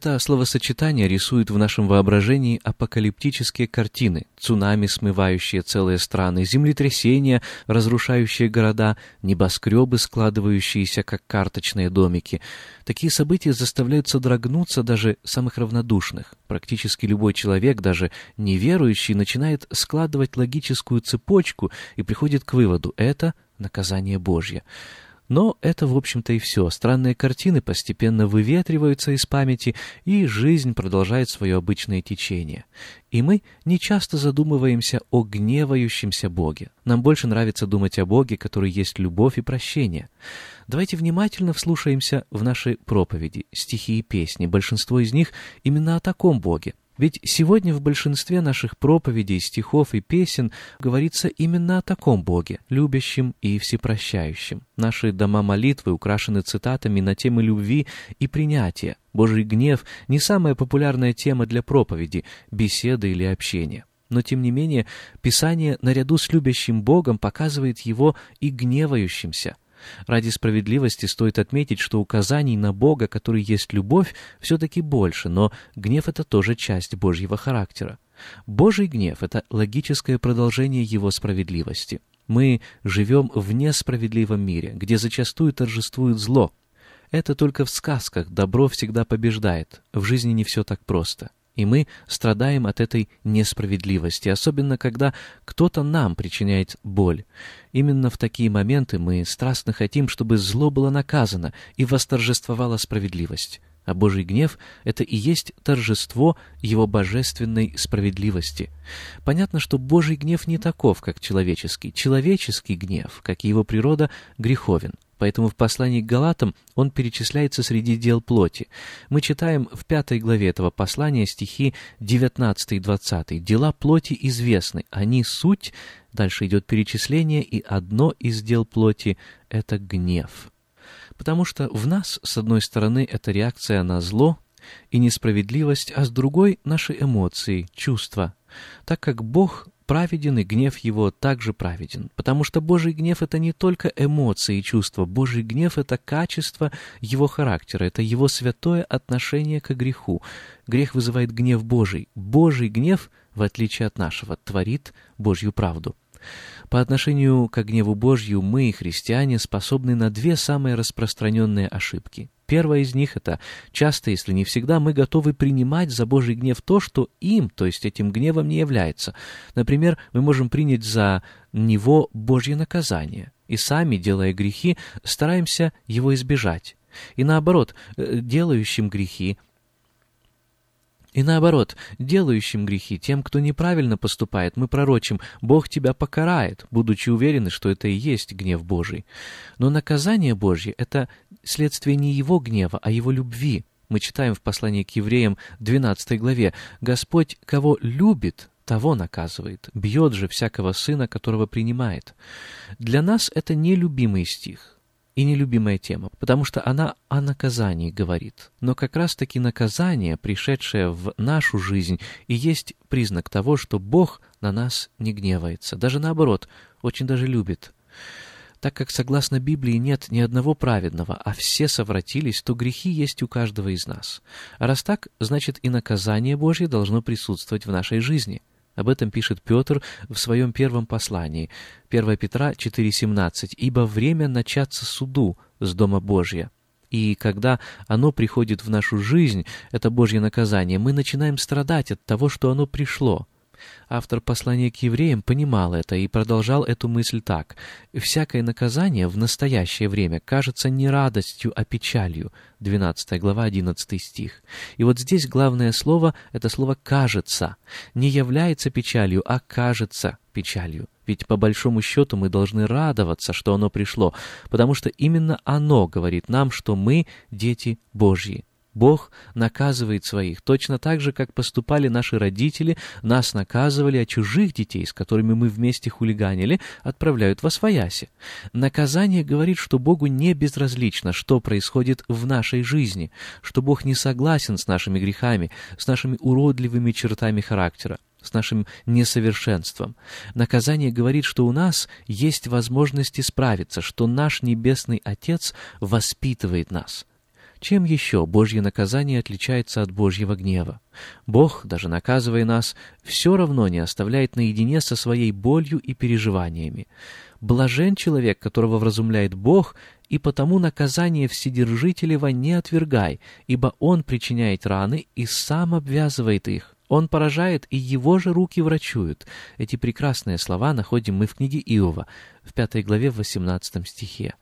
Это словосочетание рисует в нашем воображении апокалиптические картины, цунами, смывающие целые страны, землетрясения, разрушающие города, небоскребы, складывающиеся как карточные домики. Такие события заставляют содрогнуться даже самых равнодушных. Практически любой человек, даже неверующий, начинает складывать логическую цепочку и приходит к выводу – это наказание Божье. Но это, в общем-то, и все. Странные картины постепенно выветриваются из памяти, и жизнь продолжает свое обычное течение. И мы не часто задумываемся о гневающемся Боге. Нам больше нравится думать о Боге, который есть любовь и прощение. Давайте внимательно вслушаемся в наши проповеди, стихи и песни. Большинство из них именно о таком Боге. Ведь сегодня в большинстве наших проповедей, стихов и песен говорится именно о таком Боге, любящем и всепрощающем. Наши дома молитвы украшены цитатами на темы любви и принятия. Божий гнев — не самая популярная тема для проповеди, беседы или общения. Но, тем не менее, Писание наряду с любящим Богом показывает его и гневающимся — Ради справедливости стоит отметить, что указаний на Бога, который есть любовь, все-таки больше, но гнев — это тоже часть Божьего характера. Божий гнев — это логическое продолжение Его справедливости. Мы живем в несправедливом мире, где зачастую торжествует зло. Это только в сказках добро всегда побеждает, в жизни не все так просто. И мы страдаем от этой несправедливости, особенно когда кто-то нам причиняет боль. Именно в такие моменты мы страстно хотим, чтобы зло было наказано и восторжествовала справедливость. А Божий гнев — это и есть торжество Его божественной справедливости. Понятно, что Божий гнев не таков, как человеческий. Человеческий гнев, как и его природа, греховен. Поэтому в послании к Галатам он перечисляется среди дел плоти. Мы читаем в пятой главе этого послания стихи 19 и 20. «Дела плоти известны, они суть...» Дальше идет перечисление, и одно из дел плоти — это гнев. Потому что в нас, с одной стороны, это реакция на зло и несправедливость, а с другой — наши эмоции, чувства. Так как Бог праведен, и гнев его также праведен. Потому что Божий гнев — это не только эмоции и чувства. Божий гнев — это качество его характера, это его святое отношение к греху. Грех вызывает гнев Божий. Божий гнев, в отличие от нашего, творит Божью правду. По отношению к гневу Божью мы, христиане, способны на две самые распространенные ошибки. Первая из них — это часто, если не всегда, мы готовы принимать за Божий гнев то, что им, то есть этим гневом, не является. Например, мы можем принять за него Божье наказание, и сами, делая грехи, стараемся его избежать. И наоборот, э, делающим грехи и наоборот, делающим грехи, тем, кто неправильно поступает, мы пророчим «Бог тебя покарает», будучи уверены, что это и есть гнев Божий. Но наказание Божье — это следствие не Его гнева, а Его любви. Мы читаем в послании к евреям 12 главе «Господь, кого любит, того наказывает, бьет же всякого сына, которого принимает». Для нас это нелюбимый стих. И нелюбимая тема, потому что она о наказании говорит. Но как раз-таки наказание, пришедшее в нашу жизнь, и есть признак того, что Бог на нас не гневается. Даже наоборот, очень даже любит. Так как, согласно Библии, нет ни одного праведного, а все совратились, то грехи есть у каждого из нас. А раз так, значит и наказание Божье должно присутствовать в нашей жизни. Об этом пишет Петр в своем первом послании, 1 Петра 4,17, «Ибо время начаться суду с Дома Божья». И когда оно приходит в нашу жизнь, это Божье наказание, мы начинаем страдать от того, что оно пришло. Автор послания к евреям понимал это и продолжал эту мысль так. «Всякое наказание в настоящее время кажется не радостью, а печалью». 12 глава, 11 стих. И вот здесь главное слово — это слово «кажется». Не является печалью, а кажется печалью. Ведь по большому счету мы должны радоваться, что оно пришло, потому что именно оно говорит нам, что мы дети Божьи. Бог наказывает своих, точно так же, как поступали наши родители, нас наказывали, а чужих детей, с которыми мы вместе хулиганили, отправляют во свояси. Наказание говорит, что Богу не безразлично, что происходит в нашей жизни, что Бог не согласен с нашими грехами, с нашими уродливыми чертами характера с нашим несовершенством. Наказание говорит, что у нас есть возможность исправиться, что наш Небесный Отец воспитывает нас. Чем еще Божье наказание отличается от Божьего гнева? Бог, даже наказывая нас, все равно не оставляет наедине со своей болью и переживаниями. Блажен человек, которого вразумляет Бог, и потому наказание Вседержителева не отвергай, ибо Он причиняет раны и сам обвязывает их. Он поражает, и его же руки врачуют. Эти прекрасные слова находим мы в книге Иова, в пятой главе, в 18 стихе.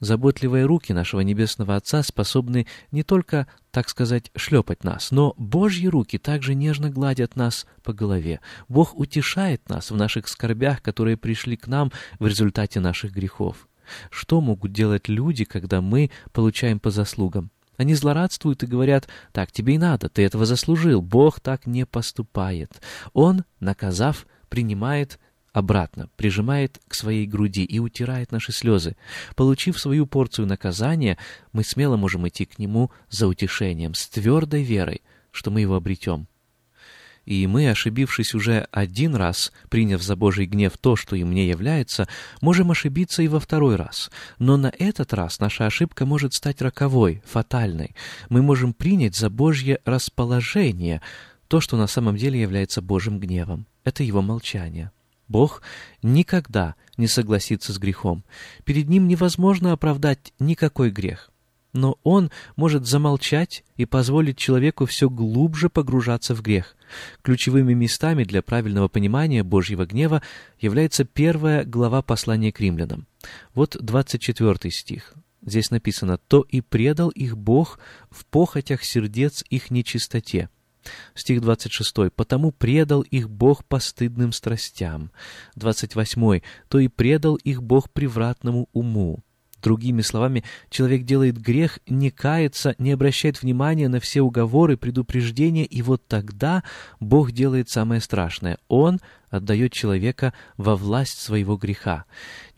Заботливые руки нашего Небесного Отца способны не только, так сказать, шлепать нас, но Божьи руки также нежно гладят нас по голове. Бог утешает нас в наших скорбях, которые пришли к нам в результате наших грехов. Что могут делать люди, когда мы получаем по заслугам? Они злорадствуют и говорят, так тебе и надо, ты этого заслужил. Бог так не поступает. Он, наказав, принимает обратно, прижимает к своей груди и утирает наши слезы. Получив свою порцию наказания, мы смело можем идти к Нему за утешением, с твердой верой, что мы его обретем. И мы, ошибившись уже один раз, приняв за Божий гнев то, что им не является, можем ошибиться и во второй раз. Но на этот раз наша ошибка может стать роковой, фатальной. Мы можем принять за Божье расположение то, что на самом деле является Божьим гневом. Это его молчание. Бог никогда не согласится с грехом. Перед Ним невозможно оправдать никакой грех. Но Он может замолчать и позволить человеку все глубже погружаться в грех. Ключевыми местами для правильного понимания Божьего гнева является первая глава послания к римлянам. Вот 24 стих. Здесь написано «То и предал их Бог в похотях сердец их нечистоте». Стих 26. «Потому предал их Бог постыдным страстям». 28. «То и предал их Бог превратному уму». Другими словами, человек делает грех, не кается, не обращает внимания на все уговоры, предупреждения, и вот тогда Бог делает самое страшное. Он отдает человека во власть своего греха.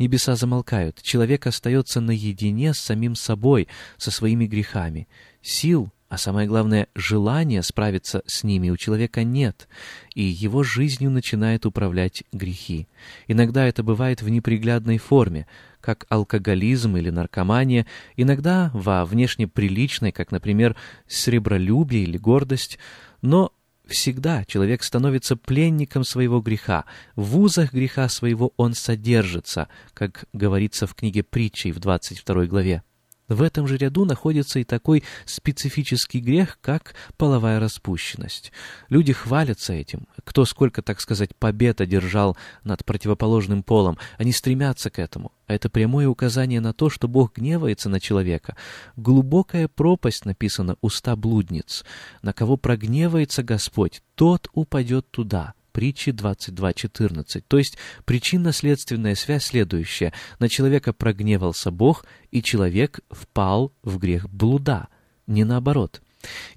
Небеса замолкают, человек остается наедине с самим собой, со своими грехами. Сил а самое главное, желания справиться с ними у человека нет, и его жизнью начинает управлять грехи. Иногда это бывает в неприглядной форме, как алкоголизм или наркомания, иногда во внешне приличной, как, например, сребролюбие или гордость, но всегда человек становится пленником своего греха. В узах греха своего он содержится, как говорится в книге притчей в 22 главе. В этом же ряду находится и такой специфический грех, как половая распущенность. Люди хвалятся этим. Кто сколько, так сказать, побед одержал над противоположным полом, они стремятся к этому. А это прямое указание на то, что Бог гневается на человека. Глубокая пропасть написана «уста блудниц». На кого прогневается Господь, тот упадет туда притчи 22.14. То есть причинно-следственная связь следующая. На человека прогневался Бог, и человек впал в грех блуда, не наоборот.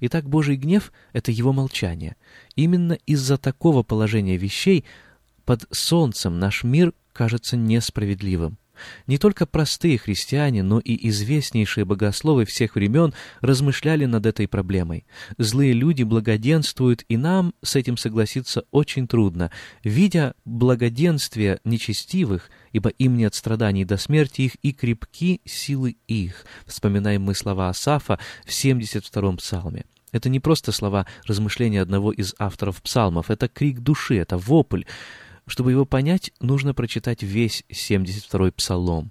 Итак, Божий гнев — это его молчание. Именно из-за такого положения вещей под солнцем наш мир кажется несправедливым. Не только простые христиане, но и известнейшие богословы всех времен размышляли над этой проблемой. Злые люди благоденствуют, и нам с этим согласиться очень трудно. Видя благоденствие нечестивых, ибо им нет страданий до смерти их, и крепки силы их. Вспоминаем мы слова Асафа в 72-м псалме. Это не просто слова размышления одного из авторов псалмов, это крик души, это вопль. Чтобы его понять, нужно прочитать весь 72-й псалом.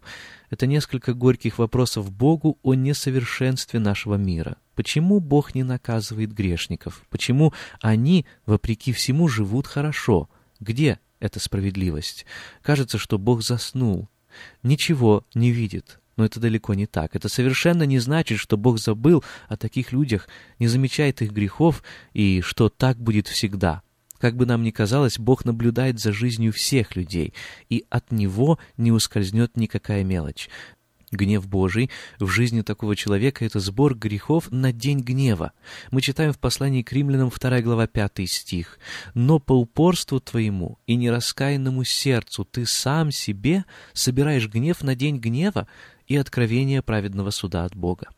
Это несколько горьких вопросов Богу о несовершенстве нашего мира. Почему Бог не наказывает грешников? Почему они, вопреки всему, живут хорошо? Где эта справедливость? Кажется, что Бог заснул, ничего не видит. Но это далеко не так. Это совершенно не значит, что Бог забыл о таких людях, не замечает их грехов и что так будет всегда. Как бы нам ни казалось, Бог наблюдает за жизнью всех людей, и от Него не ускользнет никакая мелочь. Гнев Божий в жизни такого человека — это сбор грехов на день гнева. Мы читаем в послании к римлянам 2 глава 5 стих. «Но по упорству твоему и нераскаянному сердцу ты сам себе собираешь гнев на день гнева и откровение праведного суда от Бога».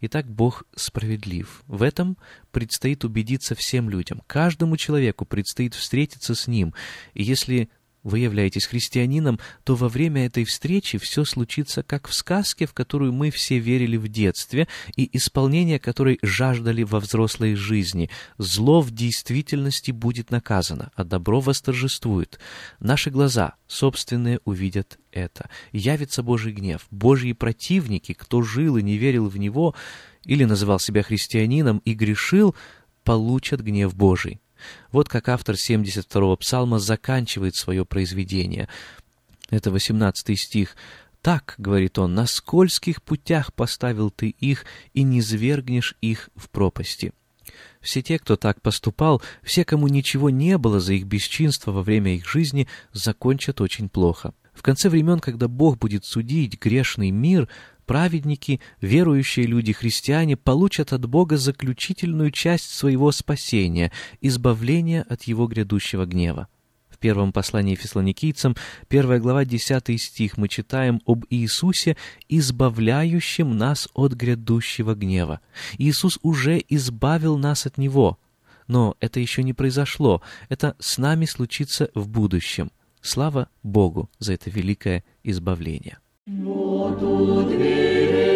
Итак, Бог справедлив. В этом предстоит убедиться всем людям. Каждому человеку предстоит встретиться с Ним. И если вы являетесь христианином, то во время этой встречи все случится как в сказке, в которую мы все верили в детстве, и исполнение которой жаждали во взрослой жизни. Зло в действительности будет наказано, а добро восторжествует. Наши глаза собственные увидят это. Явится Божий гнев. Божьи противники, кто жил и не верил в Него, или называл себя христианином и грешил, получат гнев Божий. Вот как автор 72-го псалма заканчивает свое произведение. Это 18 стих. «Так, — говорит он, — на скользких путях поставил ты их, и не свергнешь их в пропасти». Все те, кто так поступал, все, кому ничего не было за их бесчинство во время их жизни, закончат очень плохо. В конце времен, когда Бог будет судить грешный мир, праведники, верующие люди, христиане получат от Бога заключительную часть своего спасения, избавление от Его грядущего гнева. В первом послании фессалоникийцам, 1 глава, 10 стих, мы читаем об Иисусе, избавляющем нас от грядущего гнева. Иисус уже избавил нас от Него. Но это еще не произошло, это с нами случится в будущем. Слава Богу за это великое избавление. Вот у двери